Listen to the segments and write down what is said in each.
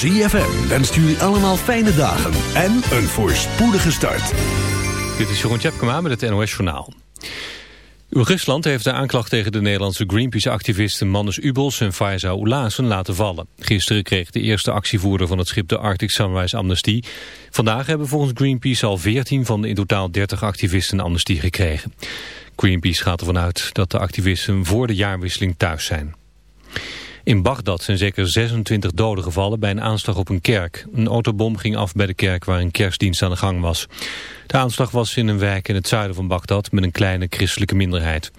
ZFM wenst jullie allemaal fijne dagen en een voorspoedige start. Dit is Jeroen Tjepkema met het NOS Journaal. Rusland heeft de aanklacht tegen de Nederlandse Greenpeace-activisten Mannes Ubels en Faiza Oulazen laten vallen. Gisteren kreeg de eerste actievoerder van het schip de Arctic Sunrise amnestie. Vandaag hebben volgens Greenpeace al 14 van de in totaal 30 activisten amnestie gekregen. Greenpeace gaat ervan uit dat de activisten voor de jaarwisseling thuis zijn. In Bagdad zijn zeker 26 doden gevallen bij een aanslag op een kerk. Een autobom ging af bij de kerk waar een kerstdienst aan de gang was. De aanslag was in een wijk in het zuiden van Bagdad met een kleine christelijke minderheid.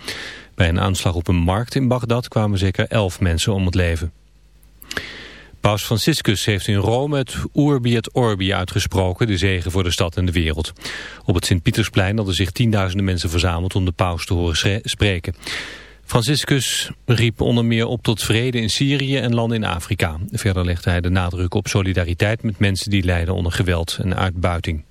Bij een aanslag op een markt in Bagdad kwamen zeker 11 mensen om het leven. Paus Franciscus heeft in Rome het Urbi et Orbi uitgesproken, de zegen voor de stad en de wereld. Op het Sint-Pietersplein hadden zich tienduizenden mensen verzameld om de paus te horen spreken. Franciscus riep onder meer op tot vrede in Syrië en landen in Afrika. Verder legde hij de nadruk op solidariteit met mensen die lijden onder geweld en uitbuiting.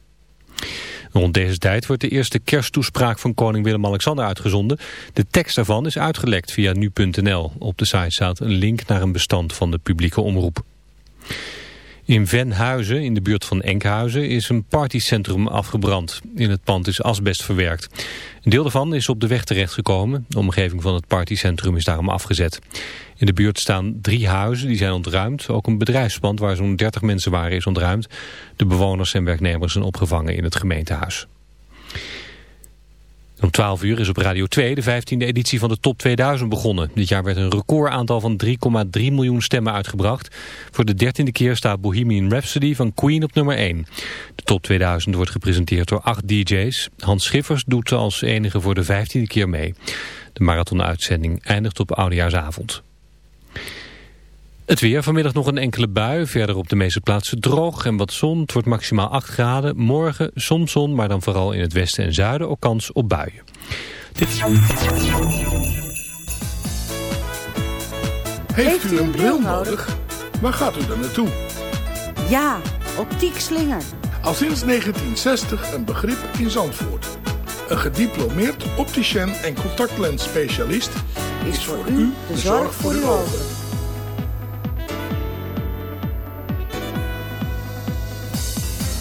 Rond deze tijd wordt de eerste kersttoespraak van koning Willem-Alexander uitgezonden. De tekst daarvan is uitgelekt via nu.nl. Op de site staat een link naar een bestand van de publieke omroep. In Venhuizen, in de buurt van Enkhuizen, is een partycentrum afgebrand. In het pand is asbest verwerkt. Een deel daarvan is op de weg terechtgekomen. De omgeving van het partycentrum is daarom afgezet. In de buurt staan drie huizen, die zijn ontruimd. Ook een bedrijfspand waar zo'n 30 mensen waren is ontruimd. De bewoners en werknemers zijn opgevangen in het gemeentehuis. Om 12 uur is op Radio 2 de 15e editie van de Top 2000 begonnen. Dit jaar werd een recordaantal van 3,3 miljoen stemmen uitgebracht. Voor de dertiende keer staat Bohemian Rhapsody van Queen op nummer 1. De Top 2000 wordt gepresenteerd door acht DJ's. Hans Schiffers doet als enige voor de 15e keer mee. De marathonuitzending eindigt op Oudejaarsavond. Het weer, vanmiddag nog een enkele bui. Verder op de meeste plaatsen droog en wat zon. Het wordt maximaal 8 graden. Morgen soms zon, maar dan vooral in het westen en zuiden ook kans op buien. Dit Heeft u een bril nodig? Waar gaat u dan naartoe? Ja, optiek slinger. Al sinds 1960 een begrip in Zandvoort. Een gediplomeerd opticien en contactlensspecialist is voor u de zorg voor uw ogen.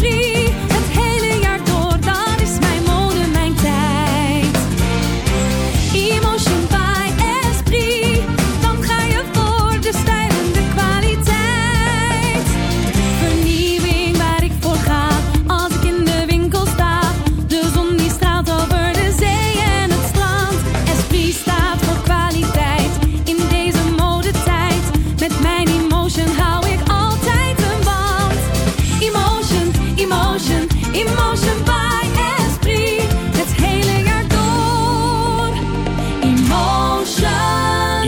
by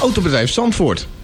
Autobedrijf Zandvoort,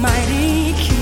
mighty king.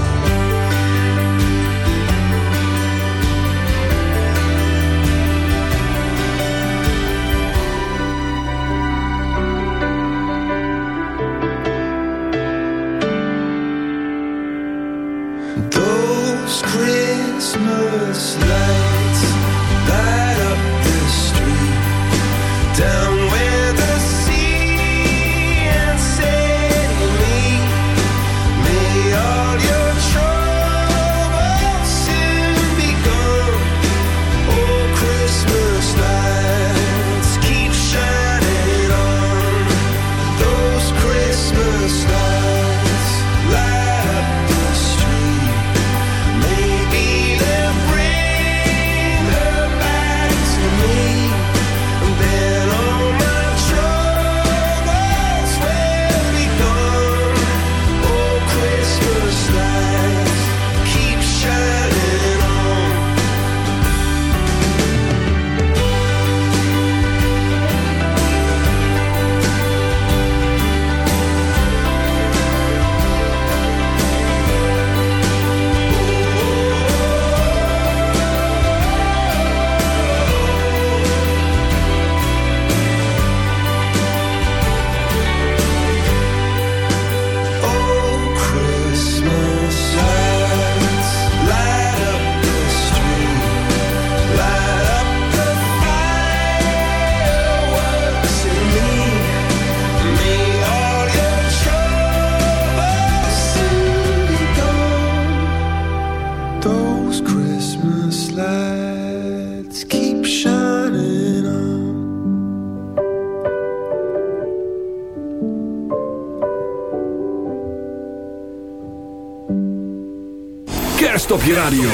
op radio.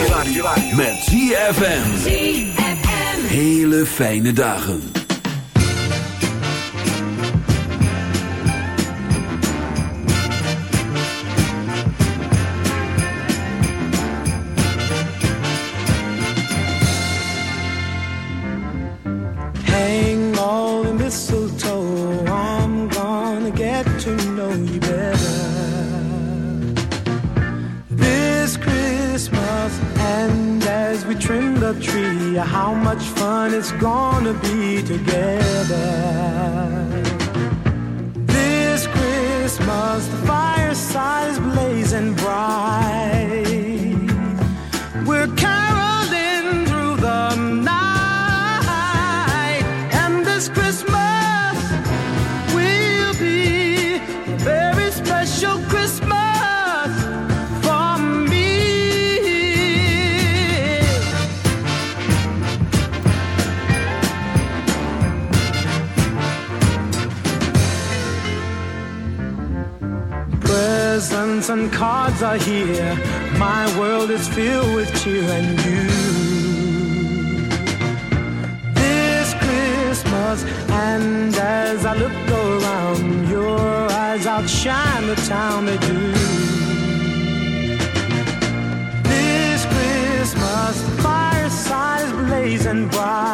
Met ZFM. Hele fijne dagen. and why.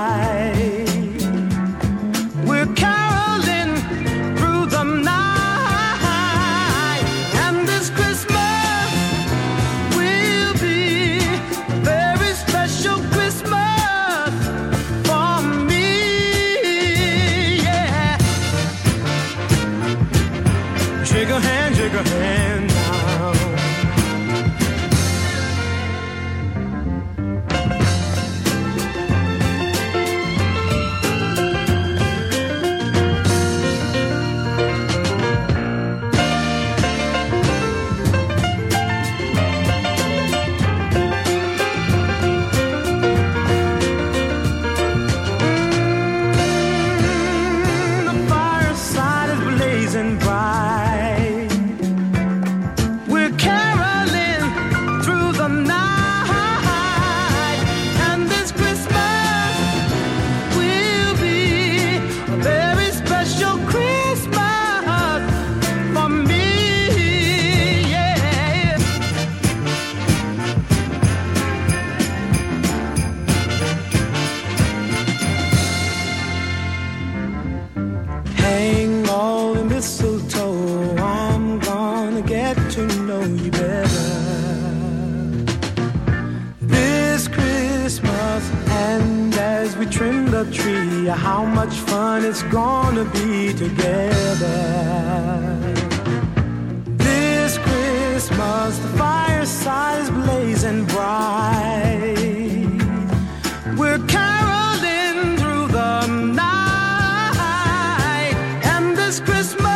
Christmas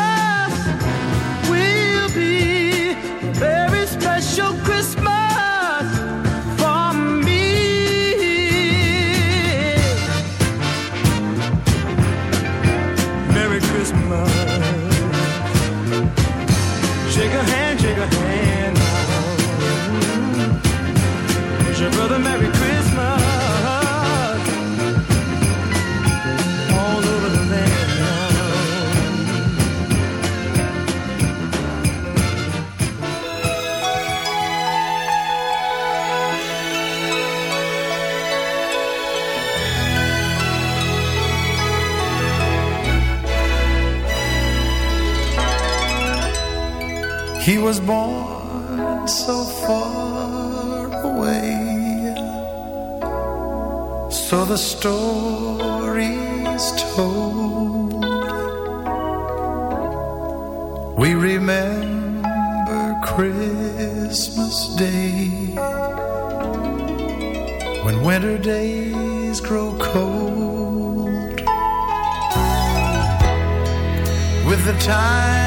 So the stories told. We remember Christmas Day when winter days grow cold. With the time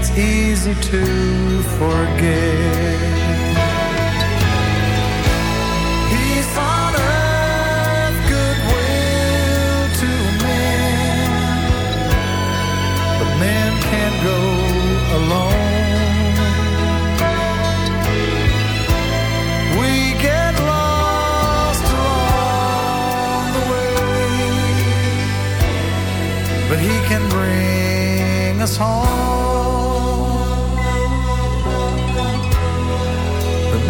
It's easy to forget. On earth, goodwill to men. But men can't go alone. We get lost along the way, but He can bring us home.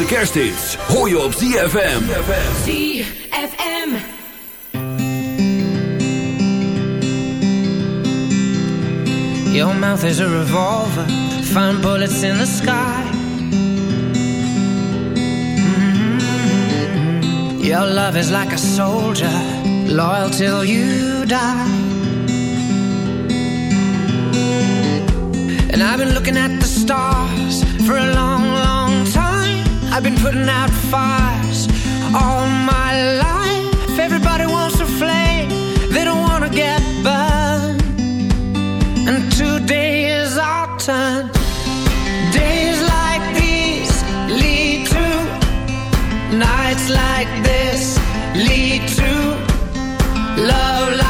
Allerlaatste kerst is. Hoor je op ZFM. ZFM. Your mouth is a revolver. Find bullets in the sky. Mm-hmm. Your love is like a soldier. Loyal till you die. And I've been looking at the stars for a long I've been putting out fires all my life. Everybody wants a flame, they don't want to get burned. And today is our turn. Days like these lead to nights like this lead to love. Like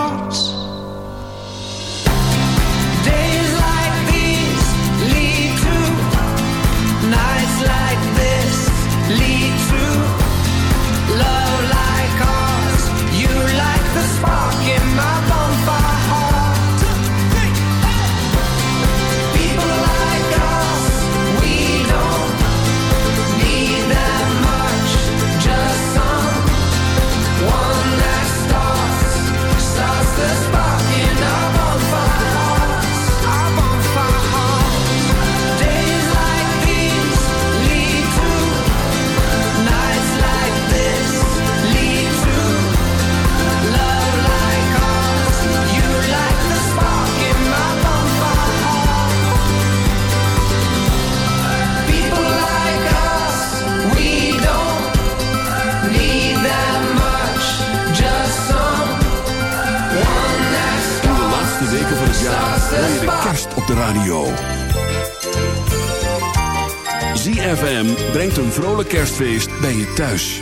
thuis.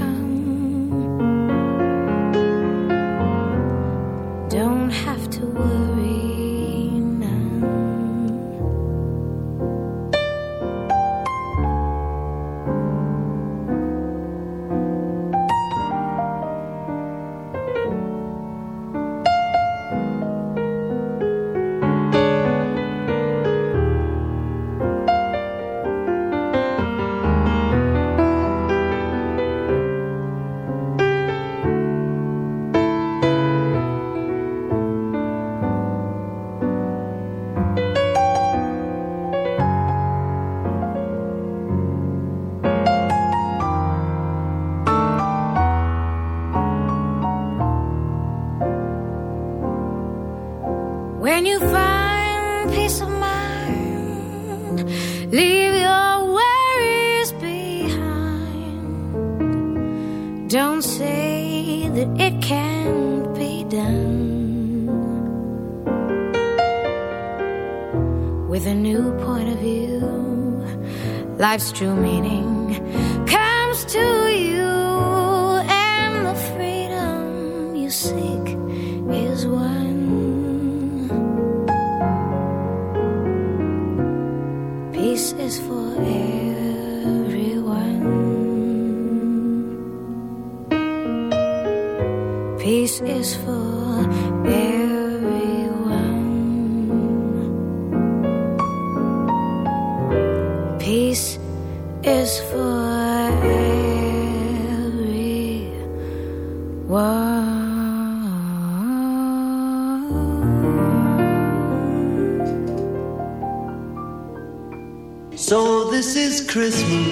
life's true meaning comes to you, and the freedom you seek is one. Peace is for everyone. Peace is for everyone. is for everyone. So this is Christmas.